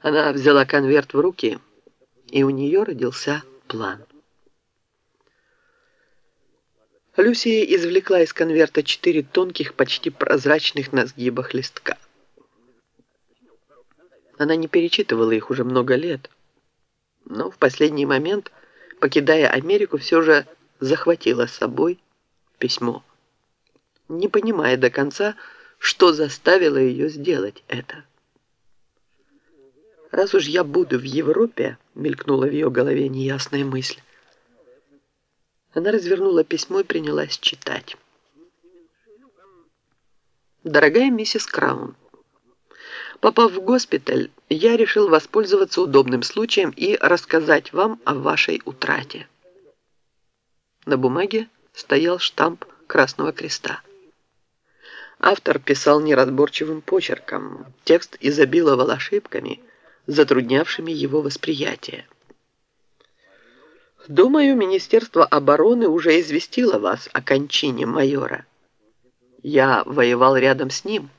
Она взяла конверт в руки, и у нее родился план. Люси извлекла из конверта четыре тонких, почти прозрачных на сгибах листка. Она не перечитывала их уже много лет, но в последний момент, покидая Америку, все же захватила с собой письмо, не понимая до конца, что заставило ее сделать это. «Раз уж я буду в Европе», — мелькнула в ее голове неясная мысль, она развернула письмо и принялась читать. «Дорогая миссис Краун, попав в госпиталь, я решил воспользоваться удобным случаем и рассказать вам о вашей утрате». На бумаге стоял штамп Красного Креста. Автор писал неразборчивым почерком. Текст изобиловал ошибками, затруднявшими его восприятие. Думаю, Министерство обороны уже известило вас о кончине майора. Я воевал рядом с ним.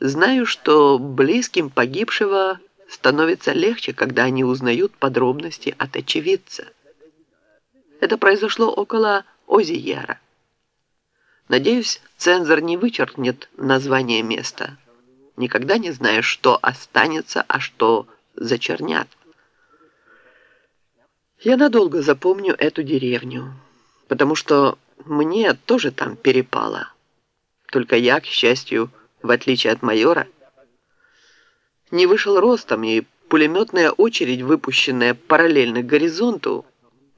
Знаю, что близким погибшего становится легче, когда они узнают подробности от очевидца. Это произошло около Озиера. Надеюсь, цензор не вычеркнет название места. Никогда не знаешь, что останется, а что зачернят. Я надолго запомню эту деревню, потому что мне тоже там перепало. Только я, к счастью, в отличие от майора, не вышел ростом, и пулеметная очередь, выпущенная параллельно горизонту,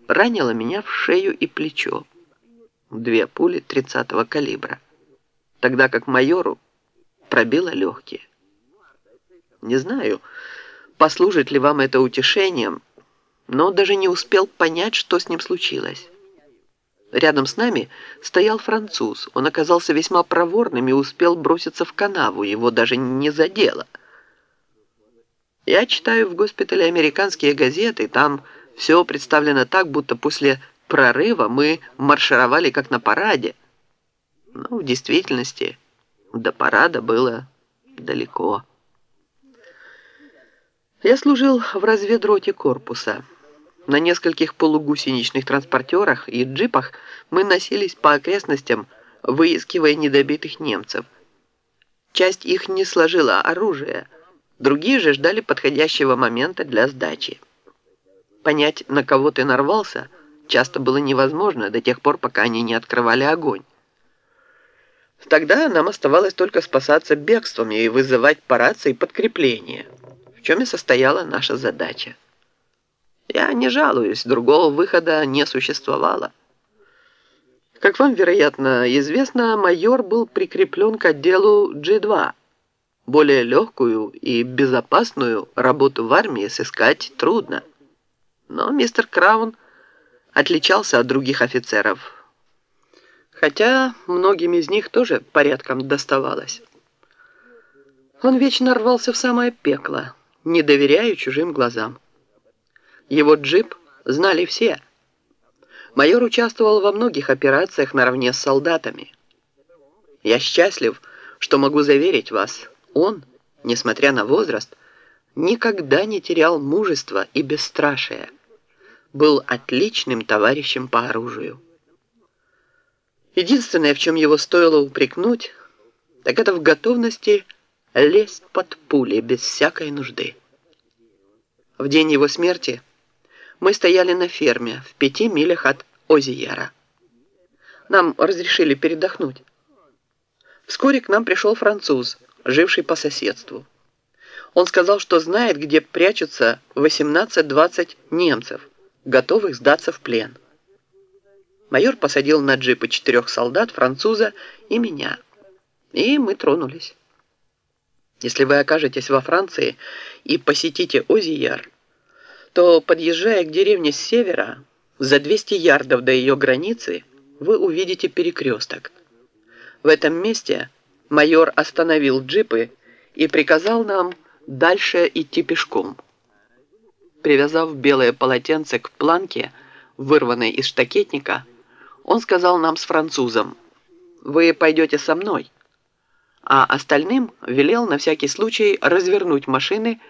ранила меня в шею и плечо. Две пули 30-го калибра, тогда как майору пробило легкие. Не знаю, послужит ли вам это утешением, но даже не успел понять, что с ним случилось. Рядом с нами стоял француз. Он оказался весьма проворным и успел броситься в канаву. Его даже не задело. Я читаю в госпитале американские газеты. Там все представлено так, будто после прорыва мы маршировали как на параде. Но в действительности до парада было далеко. Я служил в разведроте корпуса. На нескольких полугусеничных транспортерах и джипах мы носились по окрестностям, выискивая недобитых немцев. Часть их не сложила оружие, другие же ждали подходящего момента для сдачи. Понять, на кого ты нарвался, часто было невозможно до тех пор, пока они не открывали огонь. Тогда нам оставалось только спасаться бегством и вызывать по рации подкрепление – в чем и состояла наша задача. Я не жалуюсь, другого выхода не существовало. Как вам, вероятно, известно, майор был прикреплен к отделу G2. Более легкую и безопасную работу в армии сыскать трудно. Но мистер Краун отличался от других офицеров. Хотя многим из них тоже порядком доставалось. Он вечно рвался в самое пекло не доверяю чужим глазам. Его джип знали все. Майор участвовал во многих операциях наравне с солдатами. Я счастлив, что могу заверить вас, он, несмотря на возраст, никогда не терял мужества и бесстрашия. Был отличным товарищем по оружию. Единственное, в чем его стоило упрекнуть, так это в готовности лезть под пули без всякой нужды. В день его смерти мы стояли на ферме в пяти милях от Озияра. Нам разрешили передохнуть. Вскоре к нам пришел француз, живший по соседству. Он сказал, что знает, где прячутся 18-20 немцев, готовых сдаться в плен. Майор посадил на джипы четырех солдат, француза и меня. И мы тронулись. Если вы окажетесь во Франции и посетите Озияр, то, подъезжая к деревне с севера, за 200 ярдов до ее границы, вы увидите перекресток. В этом месте майор остановил джипы и приказал нам дальше идти пешком. Привязав белое полотенце к планке, вырванной из штакетника, он сказал нам с французом, «Вы пойдете со мной» а остальным велел на всякий случай развернуть машины